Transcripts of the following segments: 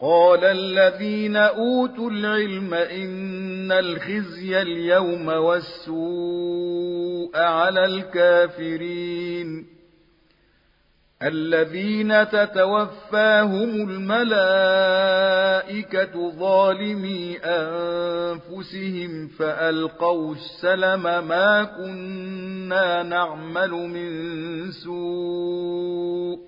قال الذين أوتوا العلم إن الخزي اليوم والسوء على الكافرين. الذين تتوفاهم الملائكة ظالمي أنفسهم فألقوا السلم ما كنا نعمل من سوء.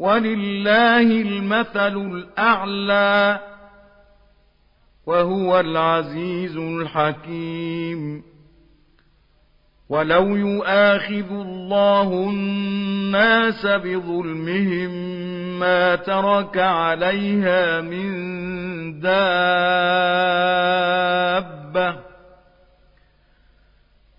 ولله المثل الأعلى وهو العزيز الحكيم. ولو يؤاخذ الله الناس بظلمهم ما ترك عليها من دابة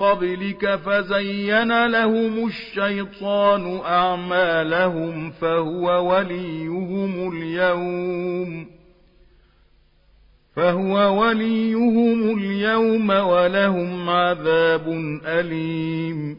قبلك فزين لهم الشيطان أعمالهم فهو وليهم اليوم فهو وليهم اليوم ولهم عذاب أليم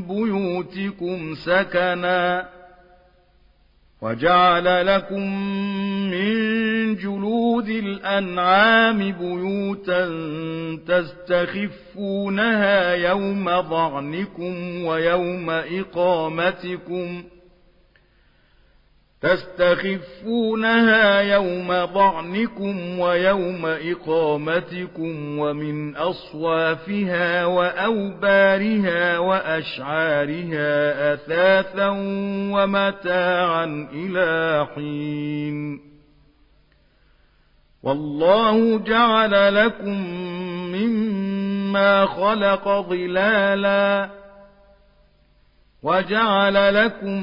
بيوتكم سكنا وجعل لكم من جلود الأنعام بيوتا تستخفونها يوم ضعنكم ويوم إقامتكم تستخفونها يوم ضعنكم ويوم إقامتكم ومن أصوافها وأوبارها وأشعارها أثاثا ومتاعا إلى حين. والله جعل لكم مما خلق ظلالا وجعل لكم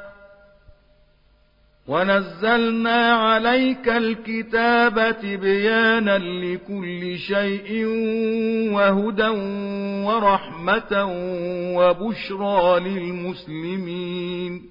ونزلنا عليك الكتاب تبيانا لكل شيء وهدى ورحمة وبشرى للمسلمين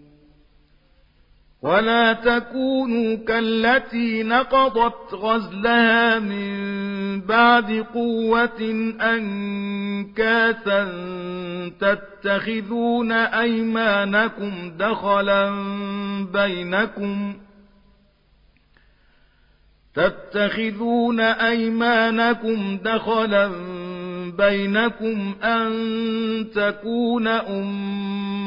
ولا تكونوا كالتي نقضت غزلها من بعد قوة أنكاثا تتخذون أيمانكم دخلا بينكم تتخذون أيمانكم دخلا بينكم أن تكون أمة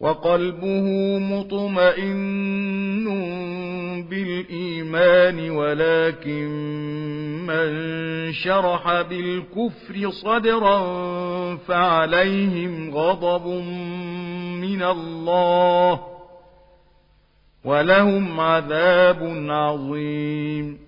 وقلبه مطمئن بالإيمان ولكن من شرح بالكفر صدرا فعليهم غضب من الله ولهم عذاب عظيم.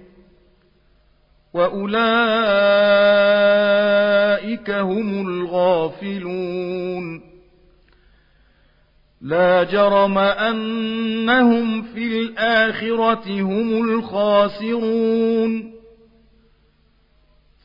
وأولئك هم الغافلون لا جرم أنهم في الآخرة هم الخاسرون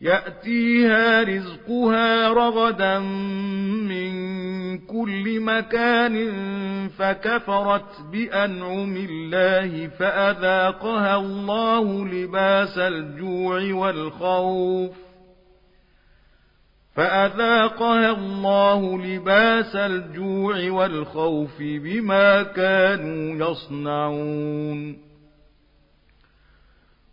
يأتيها رزقها رغدا من كل مكان فكفرت بأنعم الله فأذاقها الله لباس الجوع والخوف فأذاقها الله لباس الجوع والخوف بما كانوا يصنعون